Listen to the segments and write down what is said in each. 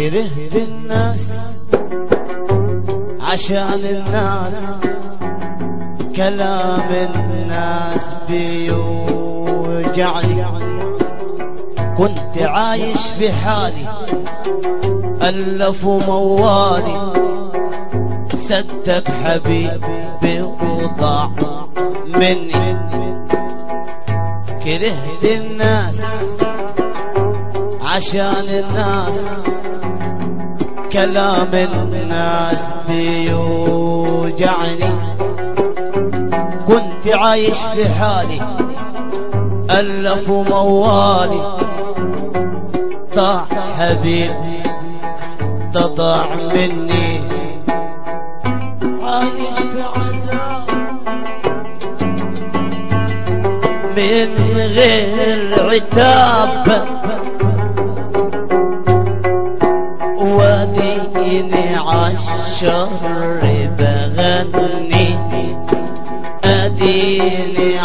كرهت الناس عشان الناس كلام الناس بيوجعني كنت عايش في حالي ألفوا موالي صدق حبيبي وضاع مني. كرهت الناس عشان الناس كلام الناس بيوجعني. كنت عايش في حالي ألف موالي. ضاع حبيبي ضاع مني. عايش بعذاب من غير عتاب. وديني عالشر بغني أديني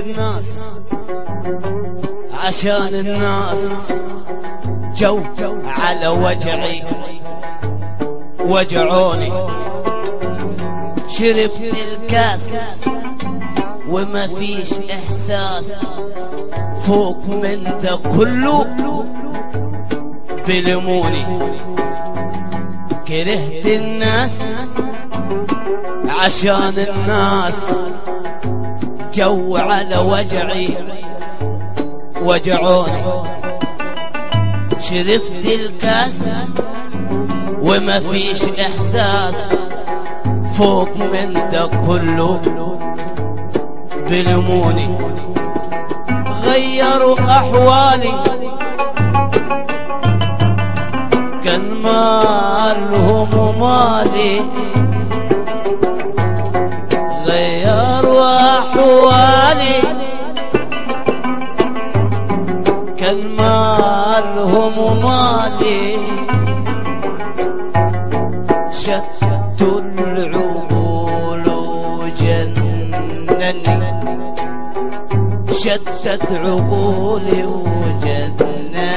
الناس عشان الناس جو على وجعي. وجعوني. شربت الكاس وما فيش إحساس. فوق من ده كله بلموني. كرهت الناس عشان الناس. جو على وجعي. وجعوني. شربت الكاس وما فيش إحساس. فوق من ده كله بلموني. غيروا أحوالي. كان مالهم ومالي. وجنني شتت عقولي وجنني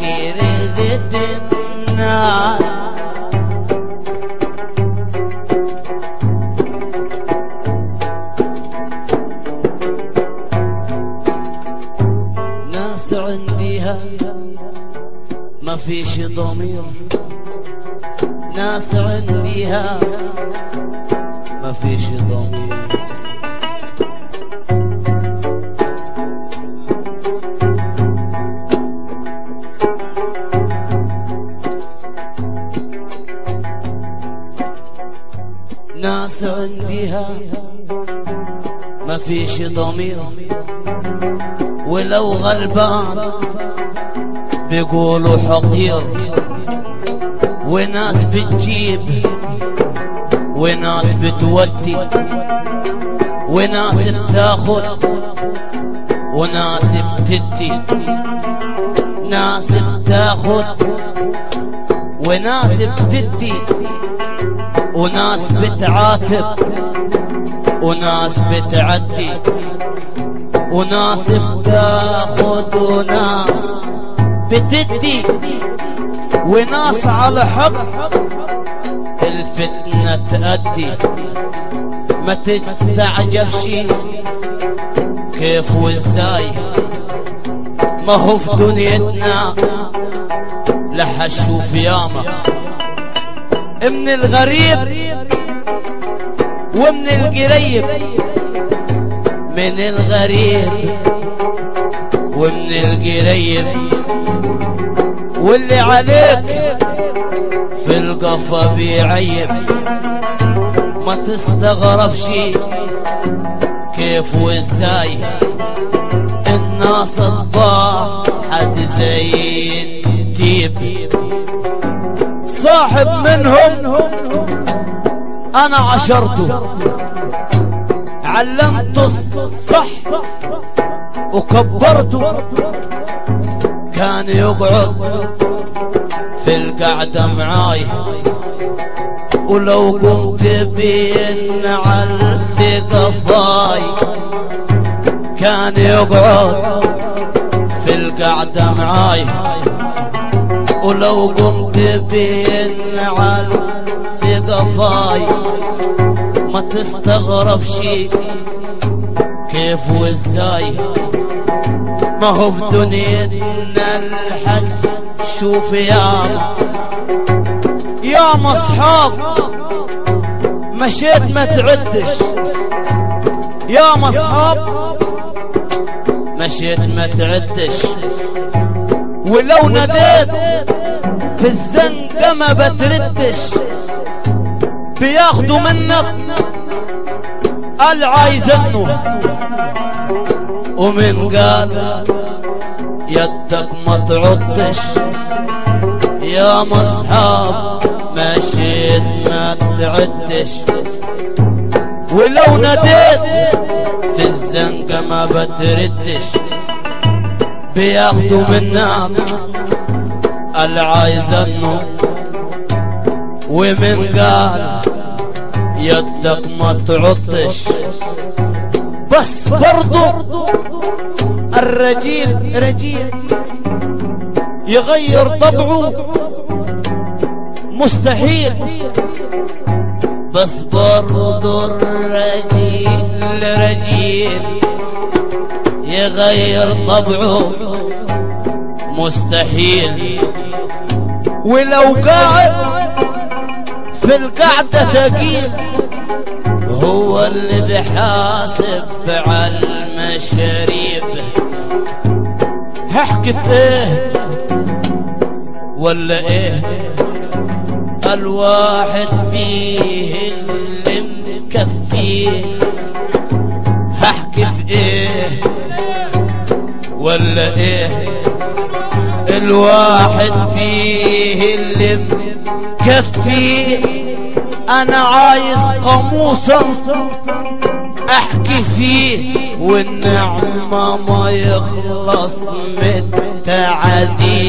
كرهت الناس. ناس عنديها ما فيش ضمير. ناس عنديها فيش ضمير ناس عندها ما فيش ضمير ولو غلبان بيقولوا حقير وناس بتجيب وناس بتودي وناس بتاخد وناس بتدي ناس بتاخد وناس بتدي وناس بتعاتب وناس بتعدي وناس بتاخد وناس بتدي وناس على حب الفتنة تأدي. ما تستعجب شي. كيف وازاي ما هو في دنيتنا. لح أشوف ياما. من الغريب ومن القريب. من الغريب ومن القريب. واللي عليك في القفا بيعيب. ما تستغرب شي كيف وازاي الناس طباع حد زي الديب صاحب منهم أنا عشرته. علمته الصح وكبرته. كان يقعد في القعدة معاي. ولو قمت بين على الثقفاي كان يقعد في القعدة معاي. ولو قمت بين على الثقفاي ما تستغرب شي كيف وازاي ما هو في دنيتنا الحج شوف يا يا مصحاب مشيت ما تعدش. يا مصحاب مشيت ما تعدش. ولو ناديت في الزنقة ما بتردش. بياخدوا منك العايزنه ومن قال يدك ما تعطش يا مصحاب مشيت ما تعدش. ولو ناديت في الزنقة ما بتردش. بياخدوا منك العايزنه ومن قال يدك ما تعطش بس برضو الرجيل رجيل يغير طبعه مستحيل. بس برضو الرجيل رجيل يغير طبعه مستحيل. ولو قاعد في القعدة ثقيل هو اللي بحاسب على المشاريب. هحكي في إيه ولا إيه؟ الواحد فيه اللي مكفيه. هحكي في إيه ولا إيه؟ الواحد فيه اللي مكفيه. أنا عايز قاموسا أحكي فيه والنعمة ما يخلص من التعذيب.